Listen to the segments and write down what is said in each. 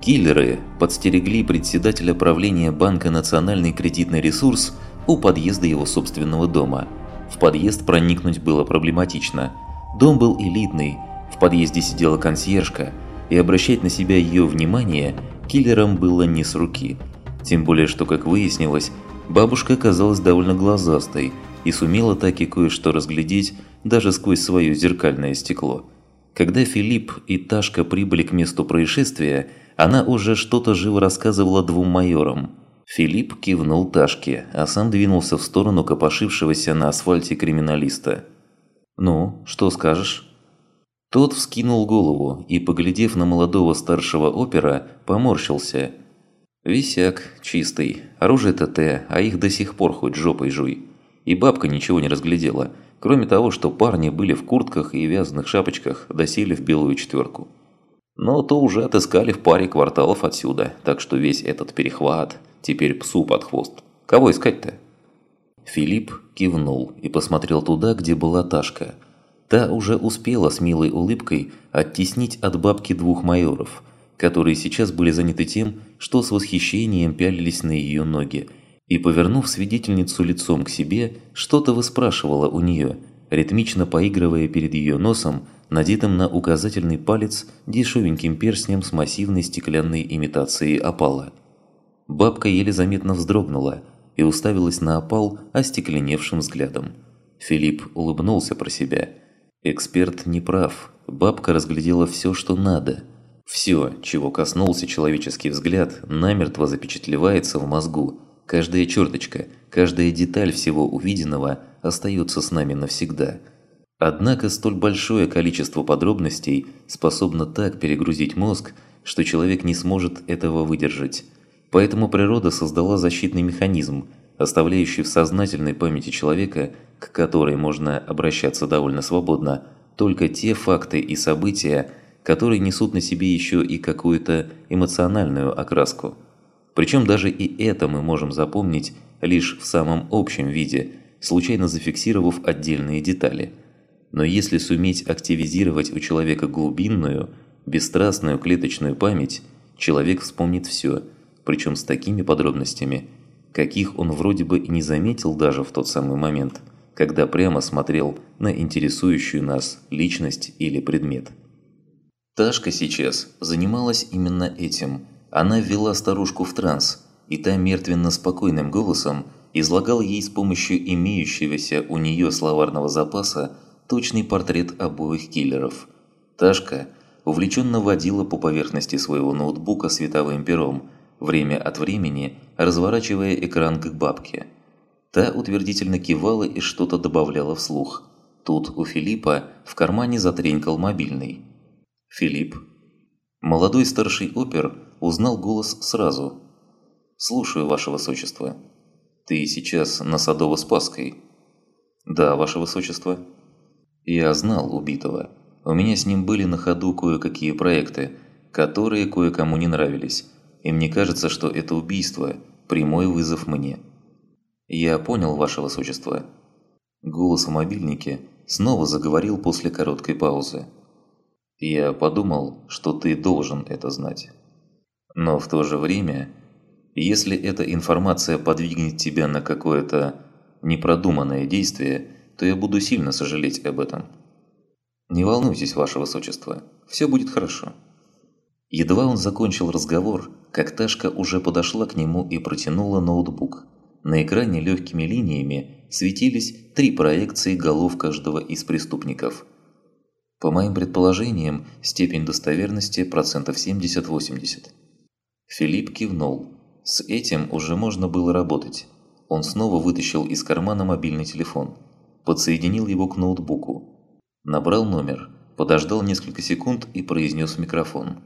Киллеры подстерегли председателя правления банка «Национальный кредитный ресурс» у подъезда его собственного дома. В подъезд проникнуть было проблематично. Дом был элитный, в подъезде сидела консьержка, и обращать на себя ее внимание киллерам было не с руки. Тем более, что, как выяснилось, бабушка оказалась довольно глазастой и сумела так и кое-что разглядеть даже сквозь свое зеркальное стекло. Когда Филипп и Ташка прибыли к месту происшествия, она уже что-то живо рассказывала двум майорам. Филипп кивнул Ташке, а сам двинулся в сторону копошившегося на асфальте криминалиста. «Ну, что скажешь?» Тот вскинул голову и, поглядев на молодого старшего опера, поморщился. «Висяк, чистый, оружие ТТ, а их до сих пор хоть жопой жуй». И бабка ничего не разглядела, кроме того, что парни были в куртках и вязаных шапочках, досели в белую четверку. Но то уже отыскали в паре кварталов отсюда, так что весь этот перехват теперь псу под хвост. Кого искать-то? Филипп кивнул и посмотрел туда, где была Ташка. Та уже успела с милой улыбкой оттеснить от бабки двух майоров, которые сейчас были заняты тем, что с восхищением пялились на ее ноги, и, повернув свидетельницу лицом к себе, что-то выспрашивала у нее, ритмично поигрывая перед ее носом надетым на указательный палец дешевеньким перстнем с массивной стеклянной имитацией опала. Бабка еле заметно вздрогнула и уставилась на опал остекленевшим взглядом. Филипп улыбнулся про себя. Эксперт не прав. Бабка разглядела все, что надо. Все, чего коснулся человеческий взгляд, намертво запечатлевается в мозгу. Каждая черточка, каждая деталь всего увиденного остается с нами навсегда – Однако столь большое количество подробностей способно так перегрузить мозг, что человек не сможет этого выдержать. Поэтому природа создала защитный механизм, оставляющий в сознательной памяти человека, к которой можно обращаться довольно свободно, только те факты и события, которые несут на себе еще и какую-то эмоциональную окраску. Причем даже и это мы можем запомнить лишь в самом общем виде, случайно зафиксировав отдельные детали – но если суметь активизировать у человека глубинную, бесстрастную клеточную память, человек вспомнит все, причем с такими подробностями, каких он вроде бы и не заметил даже в тот самый момент, когда прямо смотрел на интересующую нас личность или предмет. Ташка сейчас занималась именно этим. Она ввела старушку в транс, и та мертвенно-спокойным голосом излагал ей с помощью имеющегося у нее словарного запаса точный портрет обоих киллеров. Ташка увлеченно водила по поверхности своего ноутбука световым пером, время от времени разворачивая экран к бабке. Та утвердительно кивала и что-то добавляла вслух. Тут у Филиппа в кармане затренькал мобильный. «Филипп». Молодой старший опер узнал голос сразу. «Слушаю, ваше высочество». «Ты сейчас на Садово-Спасской?» «Да, ваше высочество». Я знал убитого. У меня с ним были на ходу кое-какие проекты, которые кое-кому не нравились. И мне кажется, что это убийство – прямой вызов мне. Я понял, ваше высочество. Голос в мобильнике снова заговорил после короткой паузы. Я подумал, что ты должен это знать. Но в то же время, если эта информация подвигнет тебя на какое-то непродуманное действие – то я буду сильно сожалеть об этом. Не волнуйтесь, ваше высочество, все будет хорошо. Едва он закончил разговор, как Ташка уже подошла к нему и протянула ноутбук. На экране легкими линиями светились три проекции голов каждого из преступников. По моим предположениям, степень достоверности процентов 70-80. Филипп кивнул. С этим уже можно было работать. Он снова вытащил из кармана мобильный телефон – подсоединил его к ноутбуку. Набрал номер, подождал несколько секунд и произнес в микрофон.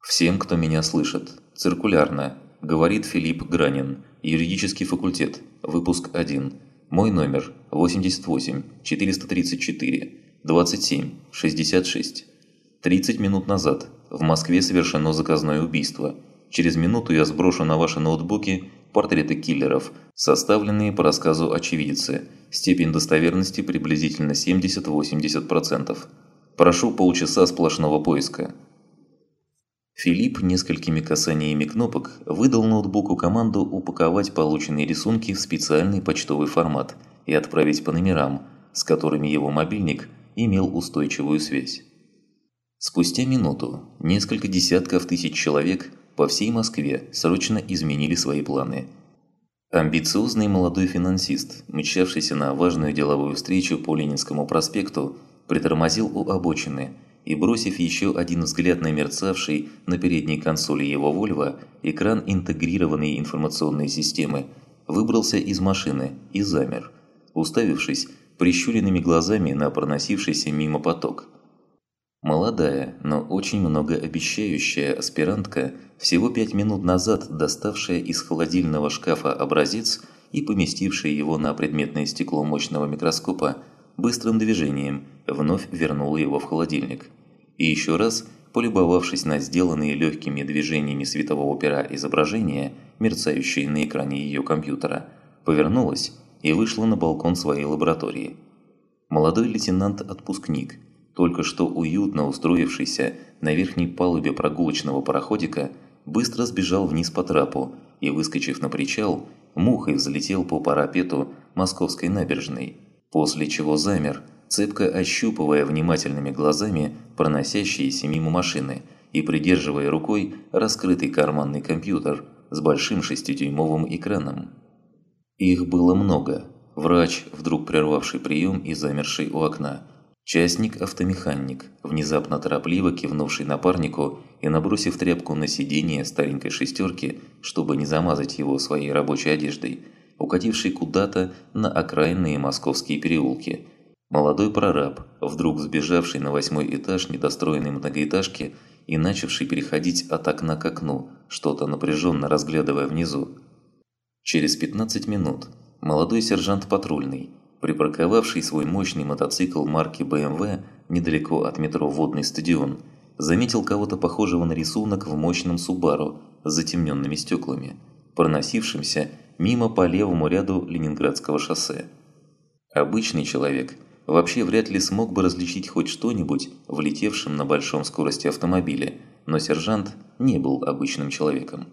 «Всем, кто меня слышит, циркулярно, говорит Филипп Гранин, юридический факультет, выпуск 1. Мой номер 88 434 27 66. 30 минут назад в Москве совершено заказное убийство. Через минуту я сброшу на ваши ноутбуки портреты киллеров, составленные по рассказу очевидца. Степень достоверности приблизительно 70-80%. Прошу полчаса сплошного поиска. Филипп несколькими касаниями кнопок выдал ноутбуку команду упаковать полученные рисунки в специальный почтовый формат и отправить по номерам, с которыми его мобильник имел устойчивую связь. Спустя минуту несколько десятков тысяч человек по всей Москве срочно изменили свои планы. Амбициозный молодой финансист, мчавшийся на важную деловую встречу по Ленинскому проспекту, притормозил у обочины – и бросив еще один взгляд на мерцавший на передней консоли его Volvo экран интегрированной информационной системы, выбрался из машины и замер, уставившись прищуренными глазами на проносившийся мимо поток. Молодая, но очень многообещающая аспирантка, всего пять минут назад доставшая из холодильного шкафа образец и поместившая его на предметное стекло мощного микроскопа, быстрым движением вновь вернула его в холодильник. И еще раз, полюбовавшись на сделанные легкими движениями светового пера изображения, мерцающие на экране ее компьютера, повернулась и вышла на балкон своей лаборатории. Молодой лейтенант-отпускник, только что уютно устроившийся на верхней палубе прогулочного пароходика, быстро сбежал вниз по трапу и, выскочив на причал, мухой взлетел по парапету московской набережной, после чего замер, цепко ощупывая внимательными глазами проносящиеся мимо машины и придерживая рукой раскрытый карманный компьютер с большим шестидюймовым экраном. Их было много. Врач, вдруг прервавший прием и замерший у окна. Частник-автомеханик, внезапно торопливо кивнувший напарнику и набросив тряпку на сиденье старенькой шестерки, чтобы не замазать его своей рабочей одеждой, укативший куда-то на окраинные московские переулки – Молодой прораб, вдруг сбежавший на восьмой этаж недостроенной многоэтажки и начавший переходить от окна к окну, что-то напряженно разглядывая внизу. Через 15 минут молодой сержант патрульный, припарковавший свой мощный мотоцикл марки BMW недалеко от метро «Водный стадион», заметил кого-то похожего на рисунок в мощном Субару с затемненными стеклами, проносившимся мимо по левому ряду Ленинградского шоссе. Обычный человек – вообще вряд ли смог бы различить хоть что-нибудь в летевшем на большом скорости автомобиле, но сержант не был обычным человеком.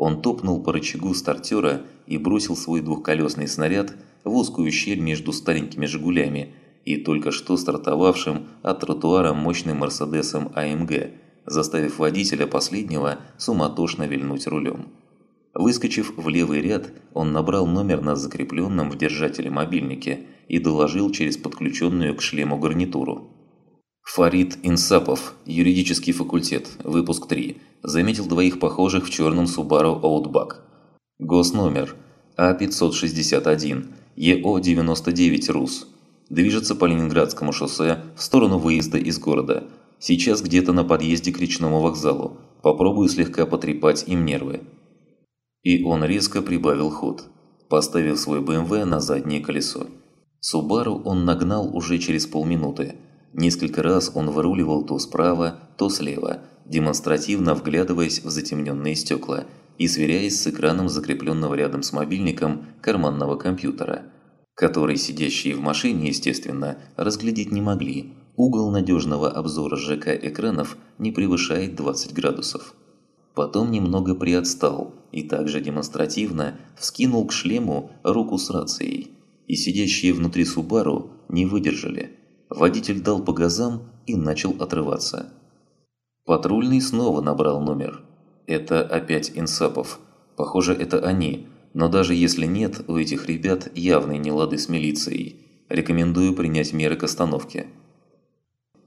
Он топнул по рычагу стартера и бросил свой двухколесный снаряд в узкую щель между старенькими «Жигулями» и только что стартовавшим от тротуара мощным «Мерседесом АМГ», заставив водителя последнего суматошно вильнуть рулем. Выскочив в левый ряд, он набрал номер на закрепленном в держателе мобильнике и доложил через подключенную к шлему гарнитуру. Фарид Инсапов, юридический факультет, выпуск 3, заметил двоих похожих в черном Subaru Outback. Госномер А561, ЕО-99 РУС. Движется по Ленинградскому шоссе в сторону выезда из города. Сейчас где-то на подъезде к речному вокзалу. Попробую слегка потрепать им нервы. И он резко прибавил ход, поставив свой БМВ на заднее колесо. Субару он нагнал уже через полминуты. Несколько раз он выруливал то справа, то слева, демонстративно вглядываясь в затемненные стекла и сверяясь с экраном закрепленного рядом с мобильником карманного компьютера, который сидящие в машине, естественно, разглядеть не могли. Угол надежного обзора ЖК экранов не превышает 20 градусов. Потом немного приотстал и также демонстративно вскинул к шлему руку с рацией. И сидящие внутри Субару не выдержали. Водитель дал по газам и начал отрываться. Патрульный снова набрал номер. Это опять Инсапов. Похоже, это они. Но даже если нет, у этих ребят явные нелады с милицией. Рекомендую принять меры к остановке.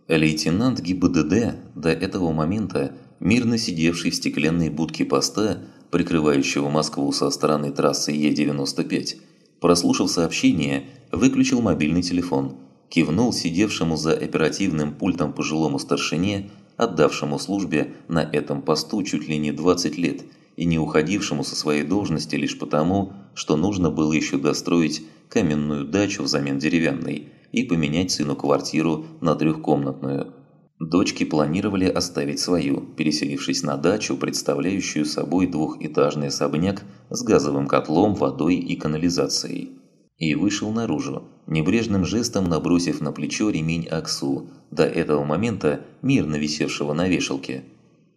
Лейтенант ГИБДД до этого момента мирно сидевший в стеклянной будке поста, прикрывающего Москву со стороны трассы Е-95, прослушав сообщение, выключил мобильный телефон, кивнул сидевшему за оперативным пультом пожилому старшине, отдавшему службе на этом посту чуть ли не 20 лет и не уходившему со своей должности лишь потому, что нужно было еще достроить каменную дачу взамен деревянной и поменять сыну квартиру на трехкомнатную – Дочки планировали оставить свою, переселившись на дачу, представляющую собой двухэтажный особняк с газовым котлом, водой и канализацией. И вышел наружу, небрежным жестом набросив на плечо ремень Аксу, до этого момента мирно висевшего на вешалке.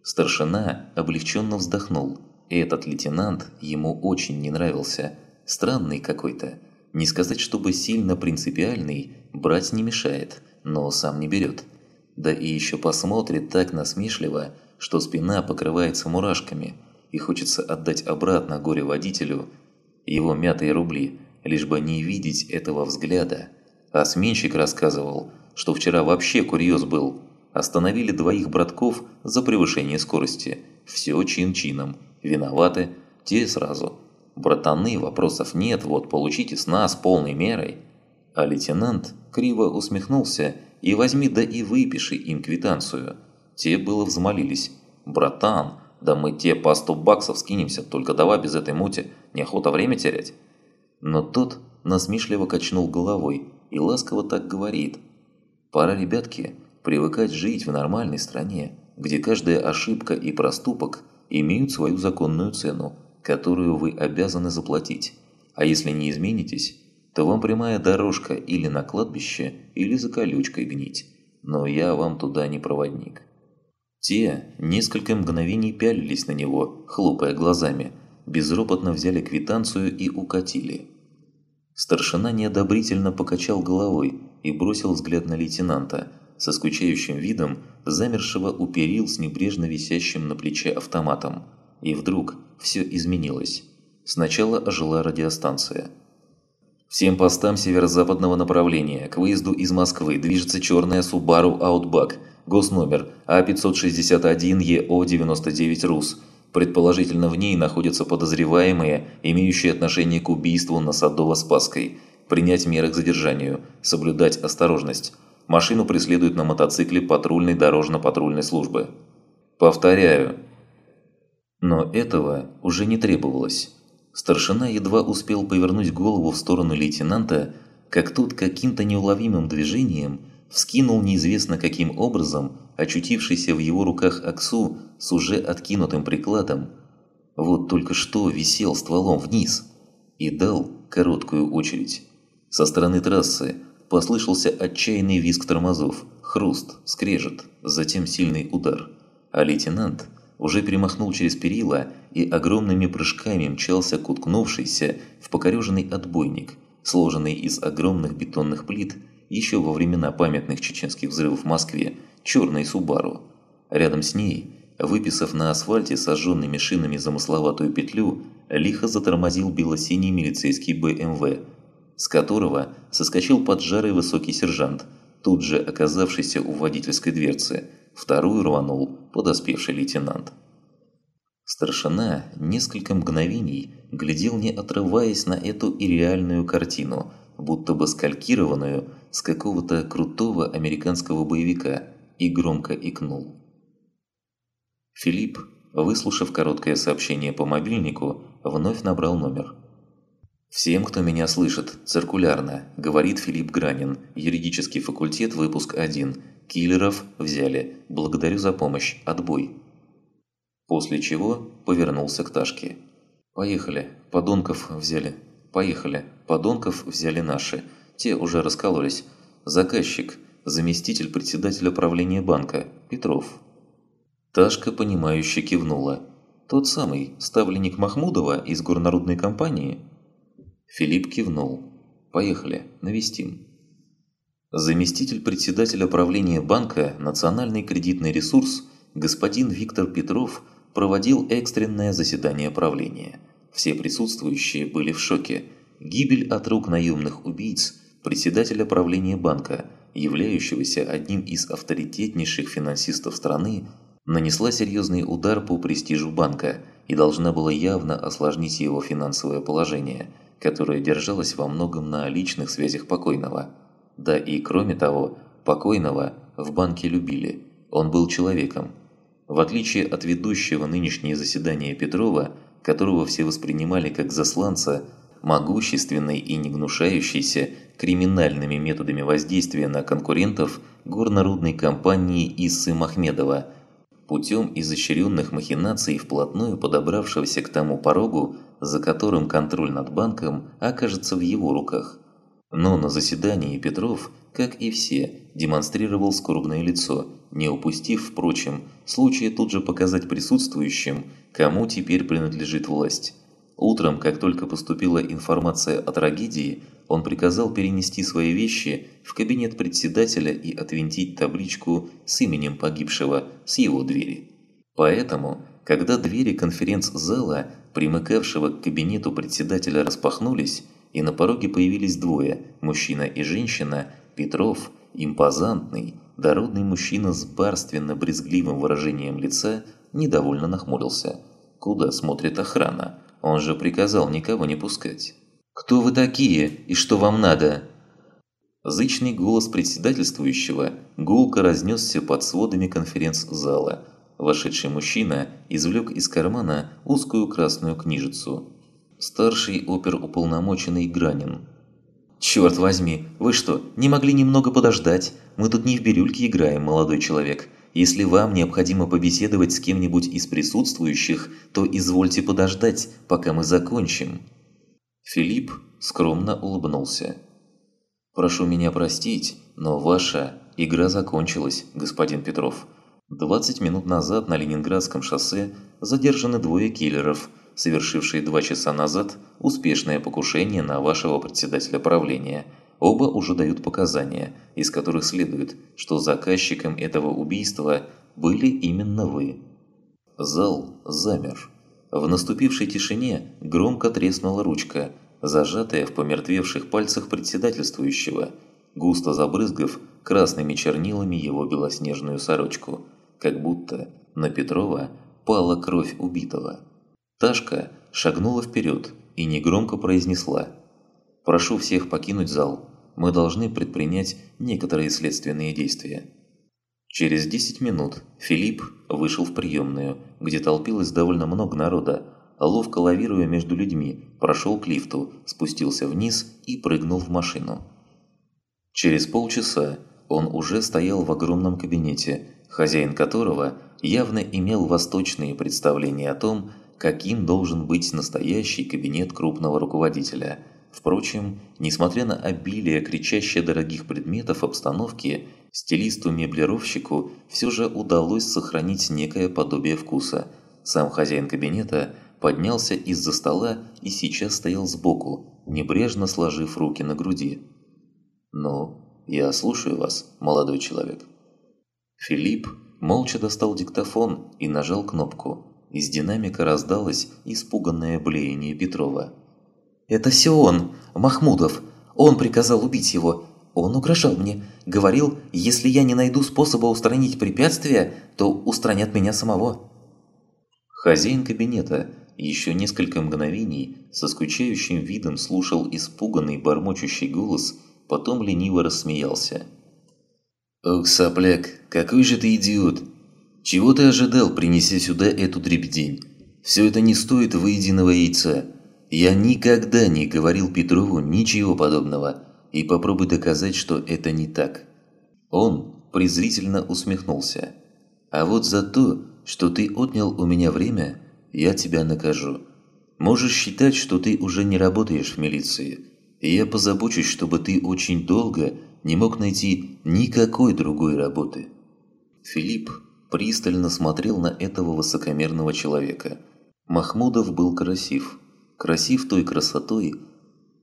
Старшина облегченно вздохнул. Этот лейтенант ему очень не нравился. Странный какой-то. Не сказать, чтобы сильно принципиальный, брать не мешает, но сам не берет. Да и еще посмотрит так насмешливо, что спина покрывается мурашками, и хочется отдать обратно горе-водителю его мятые рубли, лишь бы не видеть этого взгляда. А сменщик рассказывал, что вчера вообще курьез был. Остановили двоих братков за превышение скорости. Все чин-чином. Виноваты те сразу. Братаны, вопросов нет, вот получите с нас полной мерой. А лейтенант криво усмехнулся и возьми да и выпиши им квитанцию. Те было взмолились. «Братан, да мы те по 100 баксов скинемся, только давай без этой мути, неохота время терять». Но тот насмешливо качнул головой и ласково так говорит. «Пора, ребятки, привыкать жить в нормальной стране, где каждая ошибка и проступок имеют свою законную цену, которую вы обязаны заплатить. А если не изменитесь, то вам прямая дорожка или на кладбище, или за колючкой гнить. Но я вам туда не проводник». Те несколько мгновений пялились на него, хлопая глазами, безропотно взяли квитанцию и укатили. Старшина неодобрительно покачал головой и бросил взгляд на лейтенанта, со скучающим видом замершего у перил с небрежно висящим на плече автоматом. И вдруг все изменилось. Сначала ожила радиостанция. Всем постам северо-западного направления к выезду из Москвы движется черная Subaru Outback, госномер А561ЕО99 РУС. Предположительно в ней находятся подозреваемые, имеющие отношение к убийству на Садово-Спасской. Принять меры к задержанию, соблюдать осторожность. Машину преследуют на мотоцикле патрульной дорожно-патрульной службы. Повторяю. Но этого уже не требовалось. Старшина едва успел повернуть голову в сторону лейтенанта, как тот каким-то неуловимым движением вскинул неизвестно каким образом очутившийся в его руках Аксу с уже откинутым прикладом, вот только что висел стволом вниз, и дал короткую очередь. Со стороны трассы послышался отчаянный визг тормозов, хруст, скрежет, затем сильный удар, а лейтенант – уже перемахнул через перила и огромными прыжками мчался к уткнувшийся в покореженный отбойник, сложенный из огромных бетонных плит еще во времена памятных чеченских взрывов в Москве, черной Субару. Рядом с ней, выписав на асфальте сожженными шинами замысловатую петлю, лихо затормозил белосиний милицейский БМВ, с которого соскочил поджарый высокий сержант, тут же оказавшийся у водительской дверцы – вторую рванул подоспевший лейтенант. Старшина несколько мгновений глядел не отрываясь на эту ирреальную картину, будто бы скалькированную с какого-то крутого американского боевика, и громко икнул. Филипп, выслушав короткое сообщение по мобильнику, вновь набрал номер. «Всем, кто меня слышит, циркулярно», – говорит Филипп Гранин, юридический факультет, выпуск 1, Киллеров взяли. Благодарю за помощь. Отбой. После чего повернулся к Ташке. Поехали. Подонков взяли. Поехали. Подонков взяли наши. Те уже раскололись. Заказчик. Заместитель председателя правления банка. Петров. Ташка, понимающе кивнула. Тот самый, ставленник Махмудова из горнорудной компании? Филипп кивнул. Поехали, навестим. Заместитель председателя правления банка «Национальный кредитный ресурс» господин Виктор Петров проводил экстренное заседание правления. Все присутствующие были в шоке. Гибель от рук наемных убийц председателя правления банка, являющегося одним из авторитетнейших финансистов страны, нанесла серьезный удар по престижу банка и должна была явно осложнить его финансовое положение, которое держалось во многом на личных связях покойного – да и кроме того, покойного в банке любили, он был человеком. В отличие от ведущего нынешнее заседание Петрова, которого все воспринимали как засланца, могущественный и не гнушающийся криминальными методами воздействия на конкурентов горнорудной компании Иссы Махмедова, путем изощренных махинаций вплотную подобравшегося к тому порогу, за которым контроль над банком окажется в его руках – но на заседании Петров, как и все, демонстрировал скорбное лицо не упустив, впрочем, случая тут же показать присутствующим, кому теперь принадлежит власть. Утром, как только поступила информация о трагедии, он приказал перенести свои вещи в кабинет председателя и отвинтить табличку с именем погибшего с его двери. Поэтому, когда двери конференц-зала, примыкавшего к кабинету председателя, распахнулись, и на пороге появились двое, мужчина и женщина, Петров, импозантный, дородный мужчина с барственно-брезгливым выражением лица, недовольно нахмурился. «Куда смотрит охрана? Он же приказал никого не пускать». «Кто вы такие и что вам надо?» Зычный голос председательствующего гулко разнесся под сводами конференц-зала. Вошедший мужчина извлек из кармана узкую красную книжицу. Старший оперуполномоченный Гранин. «Черт возьми, вы что, не могли немного подождать? Мы тут не в бирюльке играем, молодой человек. Если вам необходимо побеседовать с кем-нибудь из присутствующих, то извольте подождать, пока мы закончим». Филипп скромно улыбнулся. «Прошу меня простить, но ваша игра закончилась, господин Петров. 20 минут назад на Ленинградском шоссе задержаны двое киллеров, совершившие два часа назад успешное покушение на вашего председателя правления. Оба уже дают показания, из которых следует, что заказчиком этого убийства были именно вы». Зал замер. В наступившей тишине громко треснула ручка, зажатая в помертвевших пальцах председательствующего, густо забрызгав красными чернилами его белоснежную сорочку, как будто на Петрова пала кровь убитого. Ташка шагнула вперед и негромко произнесла «Прошу всех покинуть зал, мы должны предпринять некоторые следственные действия». Через 10 минут Филипп вышел в приемную, где толпилось довольно много народа, ловко лавируя между людьми, прошел к лифту, спустился вниз и прыгнул в машину. Через полчаса он уже стоял в огромном кабинете, хозяин которого явно имел восточные представления о том, каким должен быть настоящий кабинет крупного руководителя. Впрочем, несмотря на обилие кричаще дорогих предметов обстановки, Стилисту-меблировщику все же удалось сохранить некое подобие вкуса. Сам хозяин кабинета поднялся из-за стола и сейчас стоял сбоку, небрежно сложив руки на груди. «Ну, я слушаю вас, молодой человек». Филипп молча достал диктофон и нажал кнопку. Из динамика раздалось испуганное блеяние Петрова. «Это все он, Махмудов. Он приказал убить его. Он угрожал мне, говорил, если я не найду способа устранить препятствия, то устранят меня самого. Хозяин кабинета еще несколько мгновений со скучающим видом слушал испуганный бормочущий голос, потом лениво рассмеялся. «Ох, сопляк, какой же ты идиот! Чего ты ожидал, принеся сюда эту дребедень? Все это не стоит выеденного яйца. Я никогда не говорил Петрову ничего подобного» и попробуй доказать, что это не так». Он презрительно усмехнулся. «А вот за то, что ты отнял у меня время, я тебя накажу. Можешь считать, что ты уже не работаешь в милиции, и я позабочусь, чтобы ты очень долго не мог найти никакой другой работы». Филипп пристально смотрел на этого высокомерного человека. Махмудов был красив. Красив той красотой,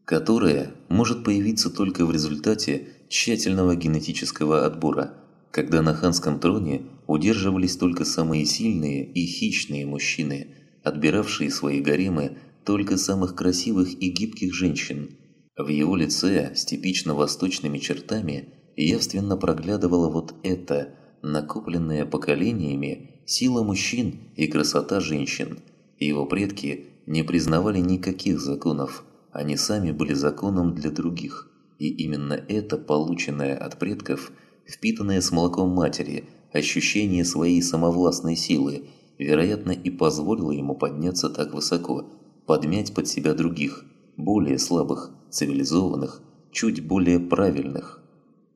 которая может появиться только в результате тщательного генетического отбора, когда на ханском троне удерживались только самые сильные и хищные мужчины, отбиравшие свои гаремы только самых красивых и гибких женщин. В его лице с типично восточными чертами явственно проглядывала вот эта, накопленная поколениями, сила мужчин и красота женщин. Его предки не признавали никаких законов, они сами были законом для других, и именно это, полученное от предков, впитанное с молоком матери, ощущение своей самовластной силы, вероятно, и позволило ему подняться так высоко, подмять под себя других, более слабых, цивилизованных, чуть более правильных.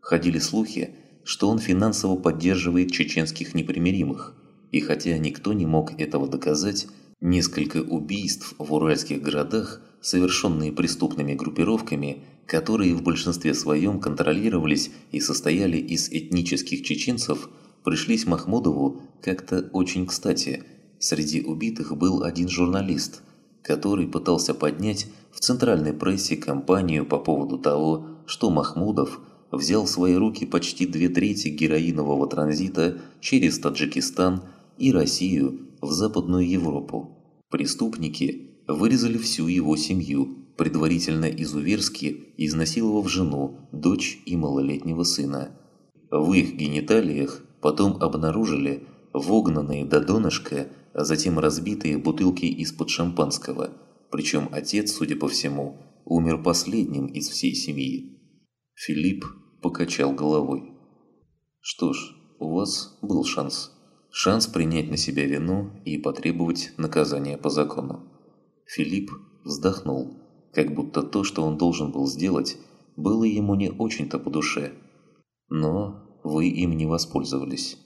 Ходили слухи, что он финансово поддерживает чеченских непримиримых, и хотя никто не мог этого доказать, несколько убийств в уральских городах совершенные преступными группировками, которые в большинстве своем контролировались и состояли из этнических чеченцев, пришлись Махмудову как-то очень кстати. Среди убитых был один журналист, который пытался поднять в центральной прессе кампанию по поводу того, что Махмудов взял в свои руки почти две трети героинового транзита через Таджикистан и Россию в Западную Европу. Преступники вырезали всю его семью, предварительно изуверски изнасиловав жену, дочь и малолетнего сына. В их гениталиях потом обнаружили вогнанные до донышка, а затем разбитые бутылки из-под шампанского, причем отец, судя по всему, умер последним из всей семьи. Филипп покачал головой. «Что ж, у вас был шанс. Шанс принять на себя вину и потребовать наказания по закону». Филипп вздохнул, как будто то, что он должен был сделать, было ему не очень-то по душе. Но вы им не воспользовались.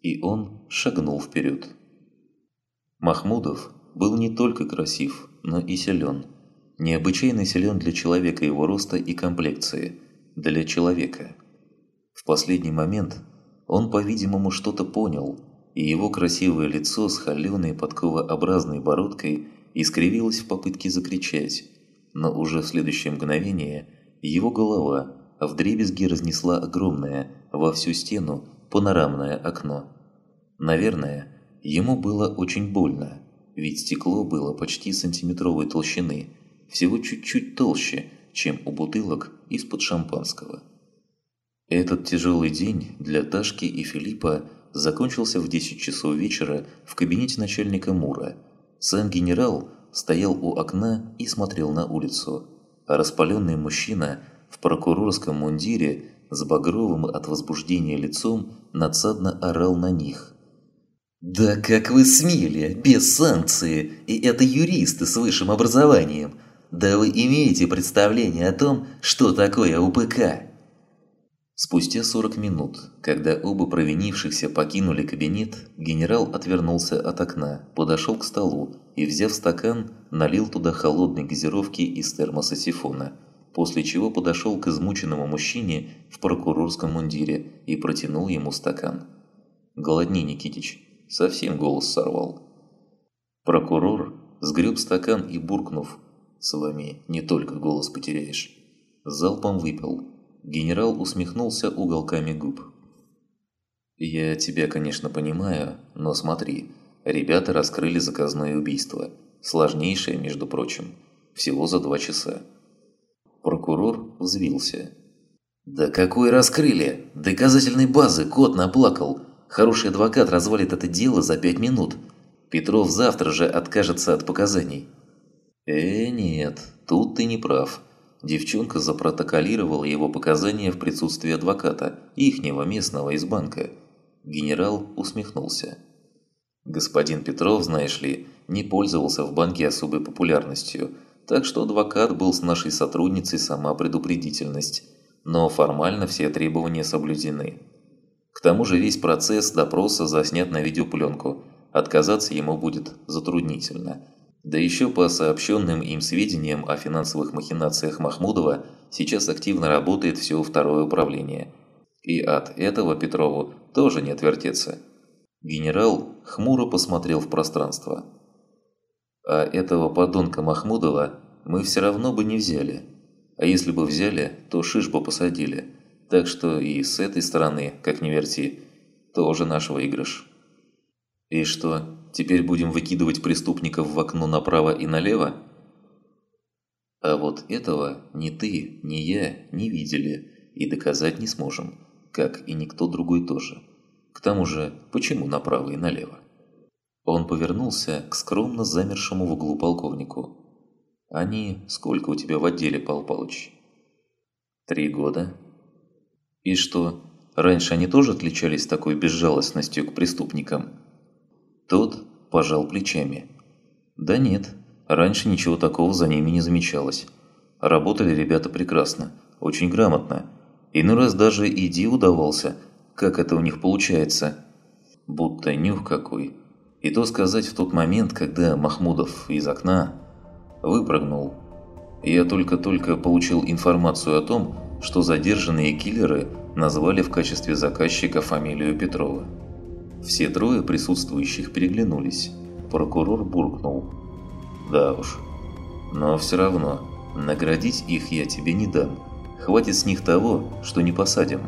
И он шагнул вперед. Махмудов был не только красив, но и силен. Необычайно силен для человека его роста и комплекции. Для человека. В последний момент он, по-видимому, что-то понял, и его красивое лицо с холеной подковообразной бородкой искривилось в попытке закричать, но уже в следующее мгновение его голова вдребезги разнесла огромное, во всю стену, панорамное окно. Наверное, ему было очень больно, ведь стекло было почти сантиметровой толщины, всего чуть-чуть толще, чем у бутылок из-под шампанского. Этот тяжелый день для Ташки и Филиппа закончился в 10 часов вечера в кабинете начальника Мура. Сам генерал стоял у окна и смотрел на улицу, а распаленный мужчина в прокурорском мундире с багровым от возбуждения лицом надсадно орал на них. «Да как вы смели, без санкции, и это юристы с высшим образованием! Да вы имеете представление о том, что такое УПК?» Спустя 40 минут, когда оба провинившихся покинули кабинет, генерал отвернулся от окна, подошел к столу и, взяв стакан, налил туда холодной газировки из термоса сифона – после чего подошел к измученному мужчине в прокурорском мундире и протянул ему стакан. «Голодни, Никитич, совсем голос сорвал». Прокурор сгреб стакан и буркнув «С вами не только голос потеряешь», залпом выпил. Генерал усмехнулся уголками губ. «Я тебя, конечно, понимаю, но смотри, ребята раскрыли заказное убийство. Сложнейшее, между прочим. Всего за два часа. Прокурор взвился. «Да какой раскрыли? Доказательной базы кот наплакал. Хороший адвокат развалит это дело за пять минут. Петров завтра же откажется от показаний». «Э, нет, тут ты не прав». Девчонка запротоколировала его показания в присутствии адвоката, ихнего местного из банка. Генерал усмехнулся. Господин Петров, знаешь ли, не пользовался в банке особой популярностью – так что адвокат был с нашей сотрудницей сама предупредительность, но формально все требования соблюдены. К тому же весь процесс допроса заснят на видеопленку, отказаться ему будет затруднительно. Да еще по сообщенным им сведениям о финансовых махинациях Махмудова сейчас активно работает все второе управление. И от этого Петрову тоже не отвертеться. Генерал хмуро посмотрел в пространство. А этого подонка Махмудова мы все равно бы не взяли. А если бы взяли, то шиш бы посадили. Так что и с этой стороны, как ни верти, тоже наш выигрыш. И что, теперь будем выкидывать преступников в окно направо и налево? А вот этого ни ты, ни я не видели и доказать не сможем, как и никто другой тоже. К тому же, почему направо и налево? Он повернулся к скромно замершему в углу полковнику. «Они сколько у тебя в отделе, Пал Палыч?» «Три года». «И что, раньше они тоже отличались такой безжалостностью к преступникам?» Тот пожал плечами. «Да нет, раньше ничего такого за ними не замечалось. Работали ребята прекрасно, очень грамотно. Иной раз даже иди удавался, как это у них получается. Будто нюх какой». И то сказать в тот момент, когда Махмудов из окна выпрыгнул. Я только-только получил информацию о том, что задержанные киллеры назвали в качестве заказчика фамилию Петрова. Все трое присутствующих переглянулись. Прокурор буркнул. «Да уж. Но все равно, наградить их я тебе не дам. Хватит с них того, что не посадим».